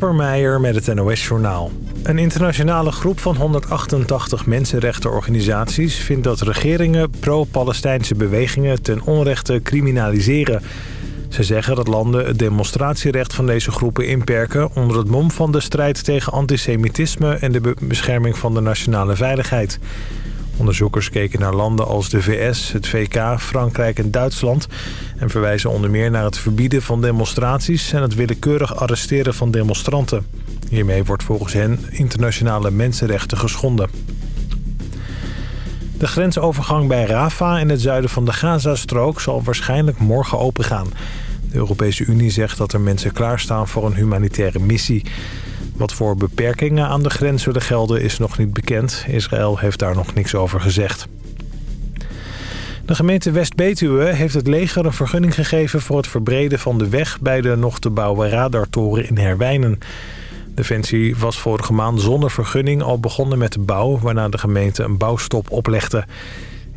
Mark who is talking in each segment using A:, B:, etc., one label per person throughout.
A: Kasper Meijer met het NOS-journaal. Een internationale groep van 188 mensenrechtenorganisaties... vindt dat regeringen pro-Palestijnse bewegingen ten onrechte criminaliseren. Ze zeggen dat landen het demonstratierecht van deze groepen inperken... onder het mom van de strijd tegen antisemitisme... en de bescherming van de nationale veiligheid. Onderzoekers keken naar landen als de VS, het VK, Frankrijk en Duitsland... en verwijzen onder meer naar het verbieden van demonstraties... en het willekeurig arresteren van demonstranten. Hiermee wordt volgens hen internationale mensenrechten geschonden. De grensovergang bij Rafah in het zuiden van de Gazastrook zal waarschijnlijk morgen opengaan. De Europese Unie zegt dat er mensen klaarstaan voor een humanitaire missie... Wat voor beperkingen aan de grens zullen gelden is nog niet bekend. Israël heeft daar nog niks over gezegd. De gemeente West-Betuwe heeft het leger een vergunning gegeven... voor het verbreden van de weg bij de nog te bouwen radartoren in Herwijnen. Defensie was vorige maand zonder vergunning al begonnen met de bouw... waarna de gemeente een bouwstop oplegde.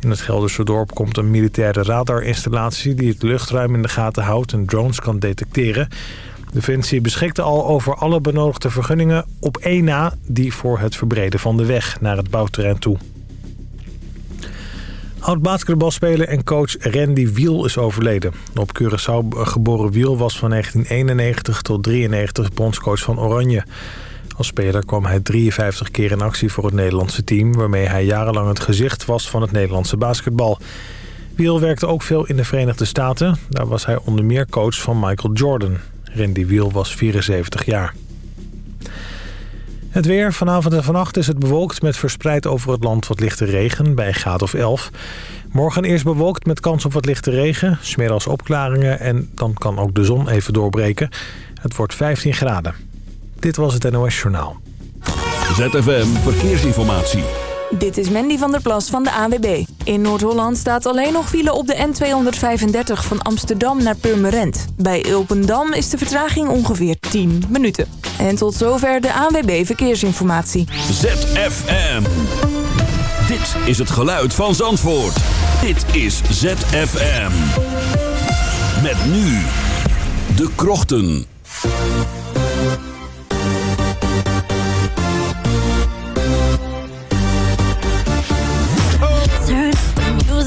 A: In het Gelderse dorp komt een militaire radarinstallatie... die het luchtruim in de gaten houdt en drones kan detecteren... Defensie beschikte al over alle benodigde vergunningen op één na... die voor het verbreden van de weg naar het bouwterrein toe. Oud-basketbalspeler en coach Randy Wiel is overleden. op Curaçao geboren Wiel was van 1991 tot 93 bondscoach van Oranje. Als speler kwam hij 53 keer in actie voor het Nederlandse team... waarmee hij jarenlang het gezicht was van het Nederlandse basketbal. Wiel werkte ook veel in de Verenigde Staten. Daar was hij onder meer coach van Michael Jordan. Randy Wiel was 74 jaar. Het weer. Vanavond en vannacht is het bewolkt met verspreid over het land wat lichte regen bij een graad of 11. Morgen eerst bewolkt met kans op wat lichte regen. Smiddags opklaringen en dan kan ook de zon even doorbreken. Het wordt 15 graden. Dit was het NOS Journaal.
B: ZFM Verkeersinformatie.
C: Dit is Mandy van der Plas van de ANWB. In Noord-Holland staat alleen nog file op de N235 van Amsterdam naar Purmerend. Bij Ulpendam is de vertraging ongeveer 10 minuten. En tot zover de ANWB Verkeersinformatie.
B: ZFM. Dit is het geluid van Zandvoort. Dit is ZFM. Met nu de krochten.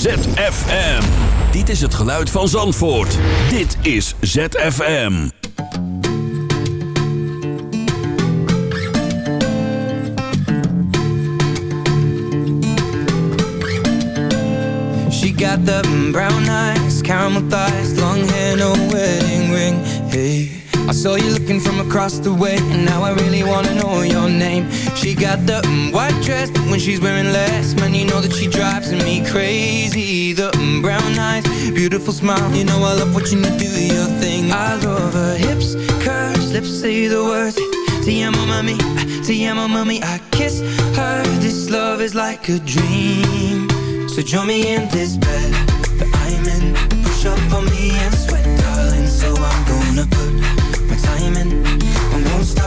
B: ZFM. Dit is het geluid van Zandvoort. Dit is ZFM.
D: She got the brown eyes, caramel thighs, long hair, no wedding ring. Hey. I saw you looking from across the way And now I really wanna know your name. She got the um, white dress But when she's wearing less Man, you know that she drives me crazy. The um, brown eyes, beautiful smile You know I love watching you do your thing. I love her hips, curves, lips say the words. Te amo mami, te amo mami I kiss her, this love is like a dream. So join me in this bed that I'm in. Push up on me and sweat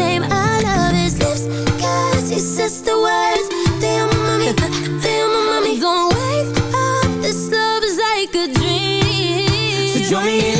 E: same I love his lips, cause he says the words. Mami, te amo mami Don't wake up, this love is like a dream.
D: So join me in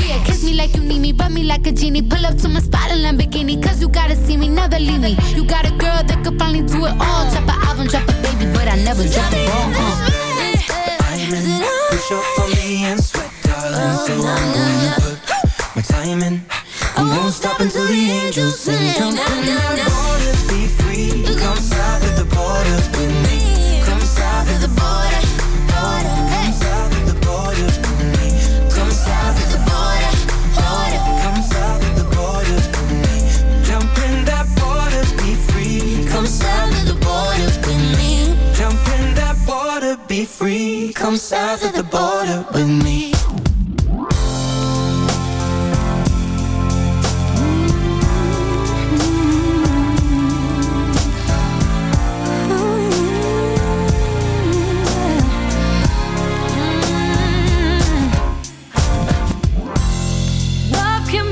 F: Me like you need me, rub me like a genie. Pull up to my spot in Lamborghini, cause you gotta see me, never leave me. You got a girl that could finally do it all. Drop an album, drop a baby, but I never drop a ball. Uh.
D: Diamond, push up on me and sweat, darling So I'm gonna put my time in I won't stop until the angels sing Jump in that water, be free Come south of the border with me Come south of the border, border free Come south of the border with me.
G: Love can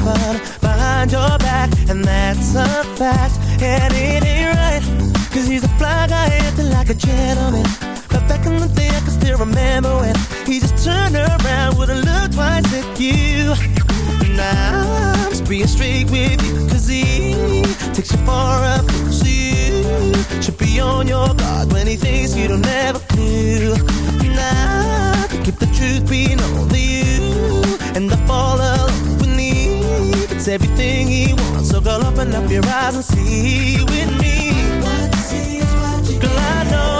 H: inclined behind your back, and that's a fact. And it ain't right, cause he's a fly guy acting like a gentleman. But back in the day, I can still remember when he just turned around, wouldn't look twice at you. Now I'm just being straight with you, cause he takes you far up, so you should be on your guard when he thinks you don't ever do. Now, I keep the truth being only you everything he wants. So girl, open up your eyes and see with me. Girl, I know.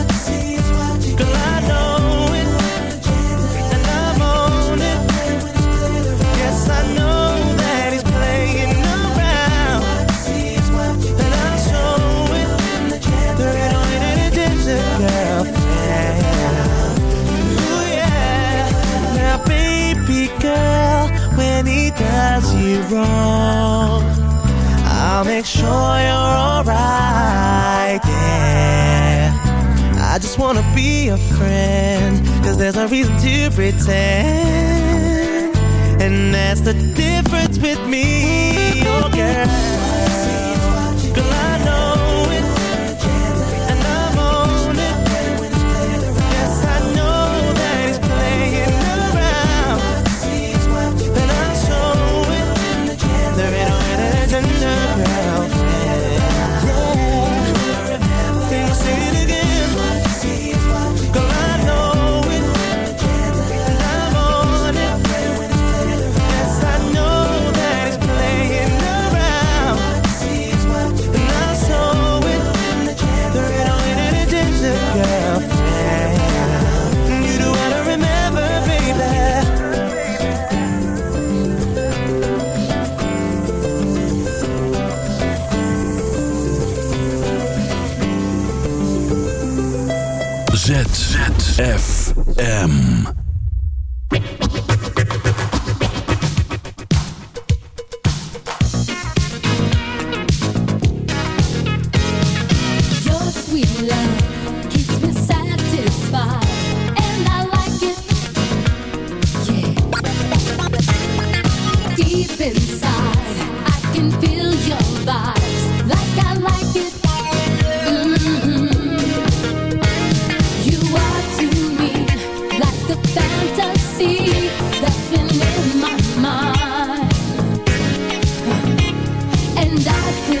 H: Does you wrong, I'll make sure you're alright, yeah. I just wanna be a friend, cause there's no reason to pretend. And that's the difference with me, oh girl.
B: ZFM.
E: Thank you.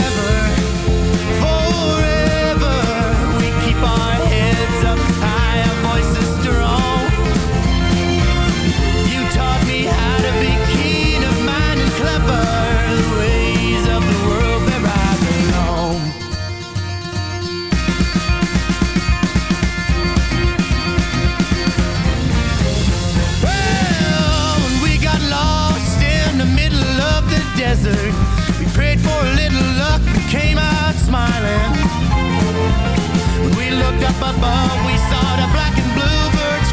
I: above. We saw the black and blue birds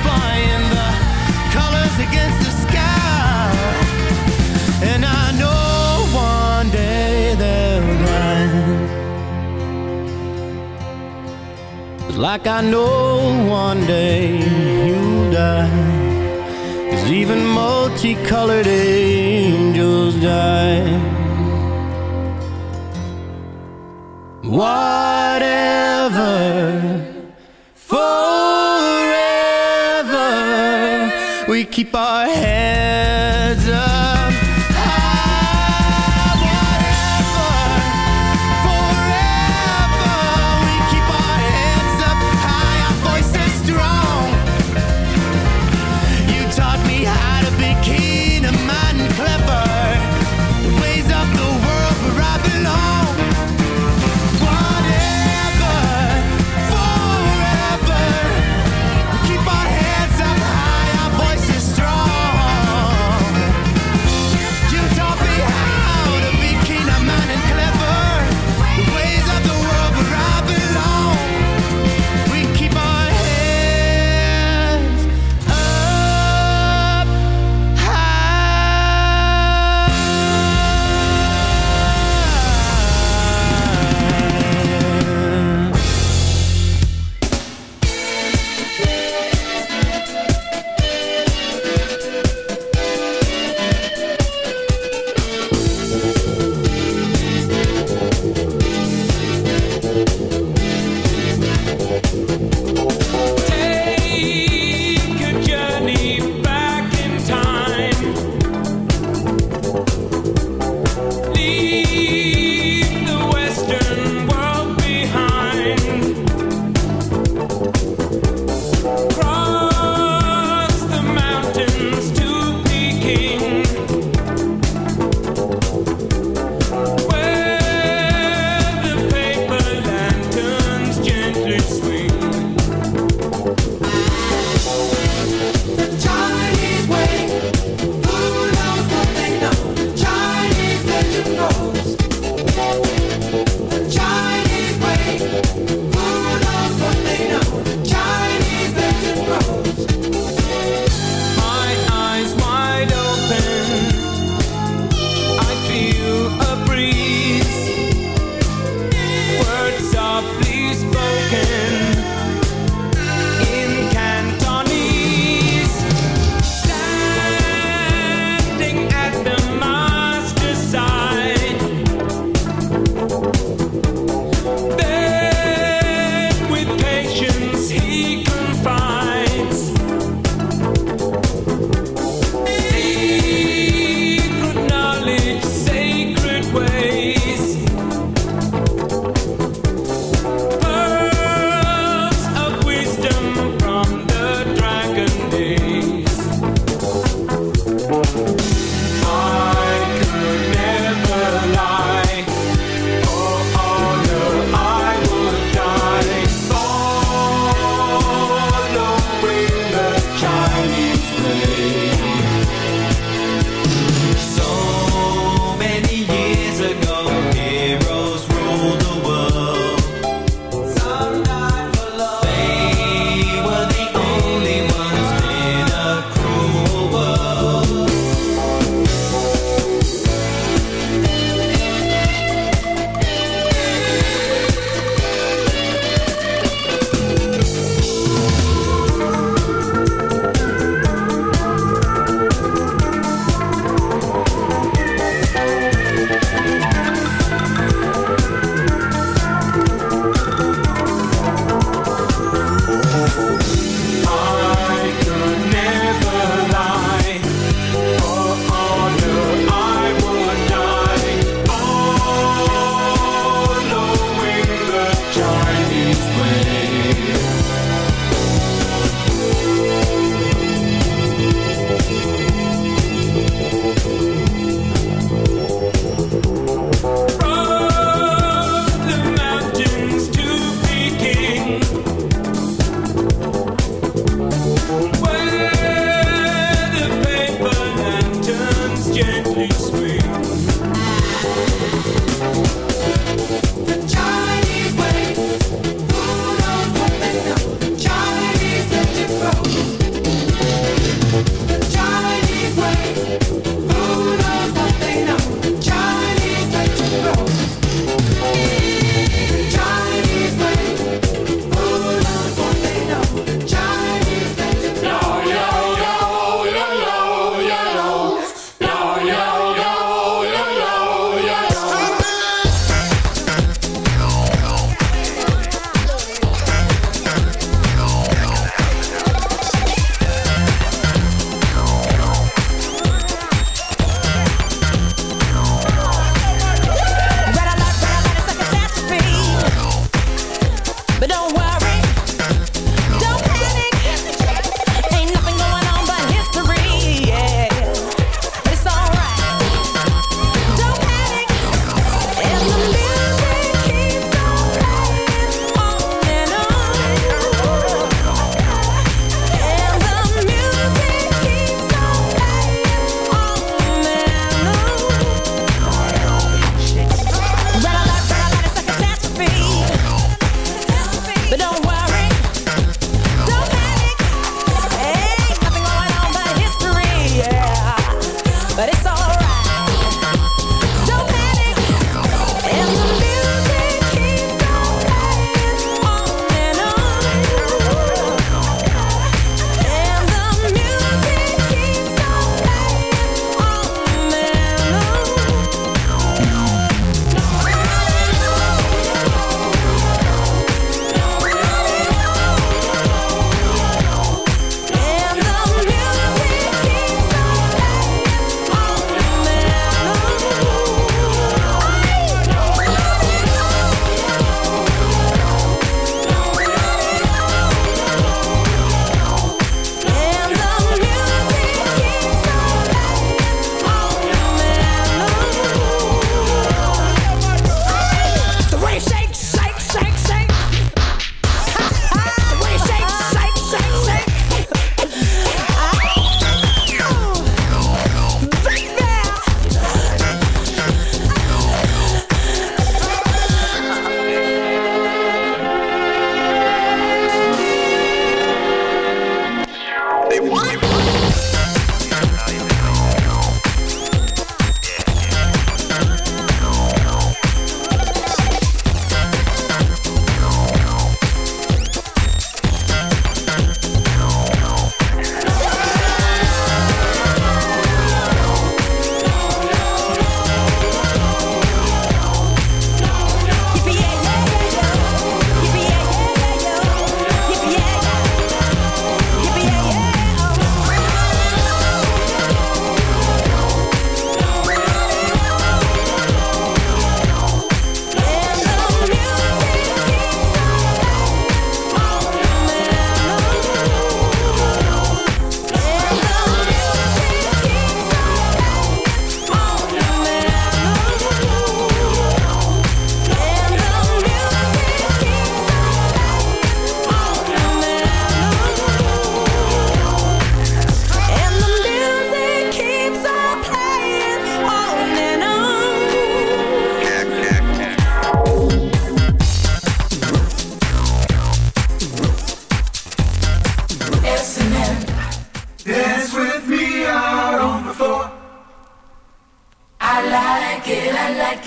I: the colors against the sky. And I know one day they'll like I know one day you'll die. Cause even multicolored angels die. Whatever keep our heads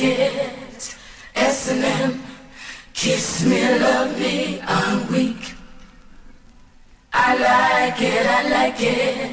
J: get S&M. Kiss me, love me, I'm weak. I like it, I like it.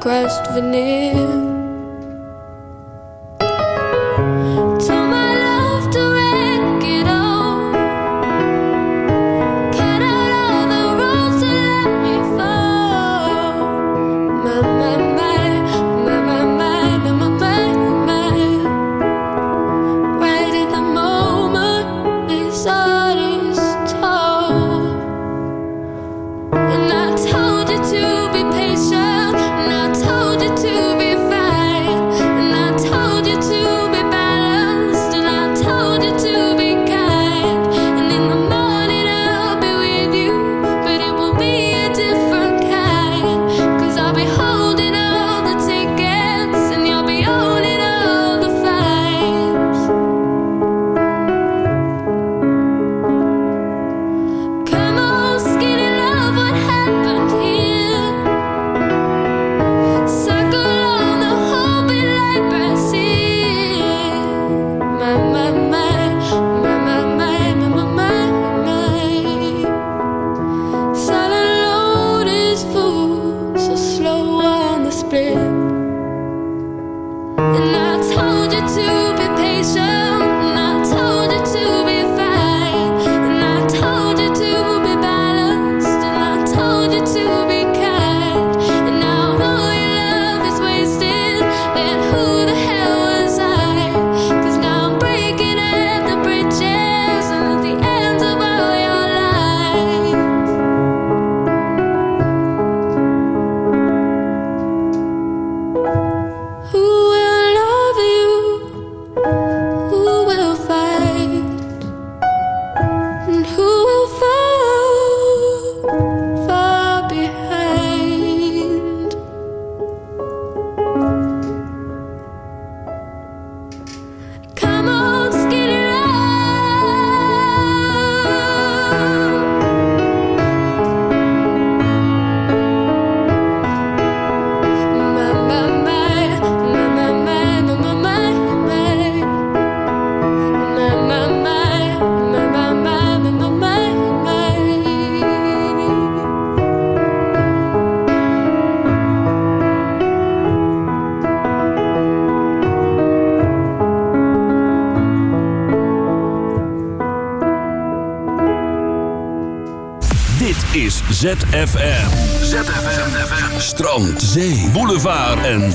K: Crushed veneer.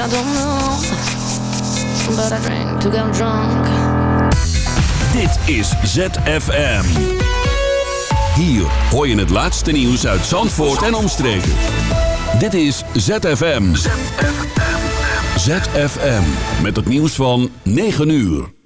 J: I don't know, but I drink to get drunk.
L: Dit is ZFM. Hier hoor je het laatste nieuws uit Zandvoort en omstreken. Dit is ZFM. ZFM. Met het nieuws van 9 uur.